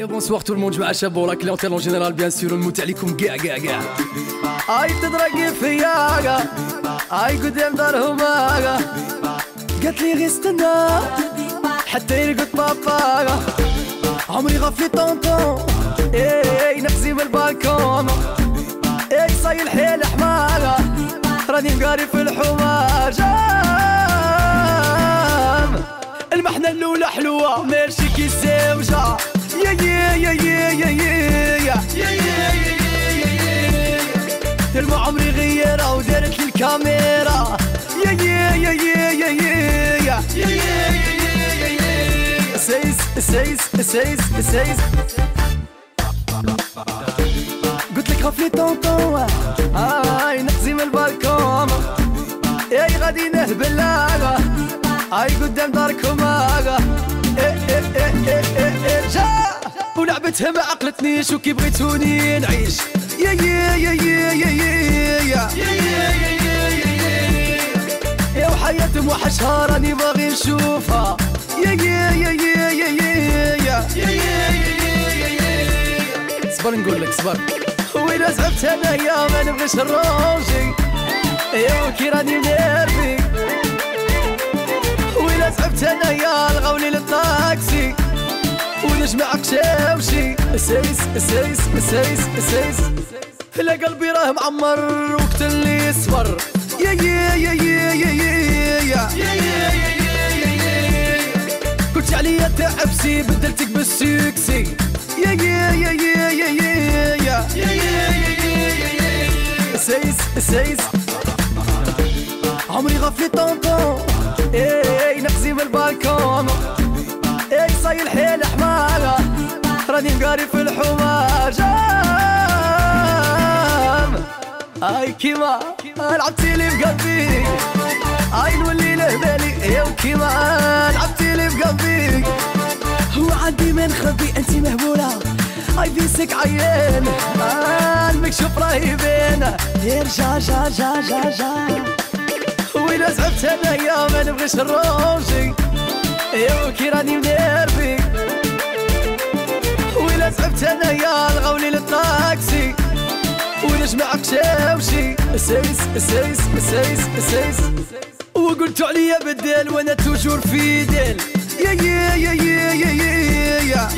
Tout le monde, je m'appelle Chabo, la clientèle en général, bien sûr, نموت عليكم كاع كاع كاع هاي تدرق فيا هاي قدام دارهم قالت لي غير استنى حتى يرقد بابا عمري غفلي طونطون اي نقزي من البالكون اي صاي الحيل حمارة راني مقاري في الحمار جام المحنة الأولى حلوة ماشي كي الزوجة يا يا يا يا يا يا يا تلمع عمري غيرة ودارت الكاميرا يا يا يا يا يا يا يا سيس سيس سيس سيس قلت لك غفلي طونطون هاي نقزي من البالكون اي غادي نهبل هاي قدام داركم إيه إيه إيه إيه إيه إيه ولعبتها ما عقلتنيش وكي بغيتوني نعيش يا يا يا يا يا يا يا وحياة موحشها راني باغي نشوفها يا يا يا يا يا يا يا صبر نقول لك صبر وين زعبت انايا ما نبغيش الروجي يا وكي راني ميرفي سيس سيس سيس سيس لا قلبي راه معمر وقت اللي يصفر يا يا يا يا يا يا يا قلت عليا تعبسي بدلتك بالسكسي يا يا يا يا يا يا يا سيس سيس عمري غفلي طونطون اي نقزي من البالكون اي صاي الحيل حمارة راني مقاري في الحمار جام أي كيما لعبتي لي بقلبي أي نولي له بالي يا كيما لعبتي لي بقلبي هو عندي ما نخبي انت مهبولة أي بيسك عيان. المكشوف راه يبين دير جا جا جا جا. وين زعبت انايا ما نبغيش الروجي يا كي راني زعبت انايا الغولي للطاكسي ونجمعك شاوشي سيس سيس سيس سيس وقلتوا عليا بدل وأنا توجور في ديل يا يا يا يا يا يا يا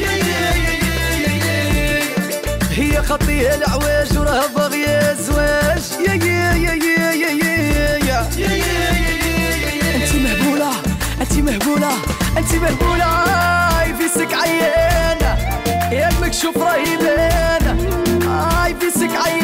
هي خطية العواج وراه باغية الزواج يا يا يا يا يا يا يا انت مهبولة انت مهبولة انت مهبولة في سك شوف رايدينا هاي بيسك عينا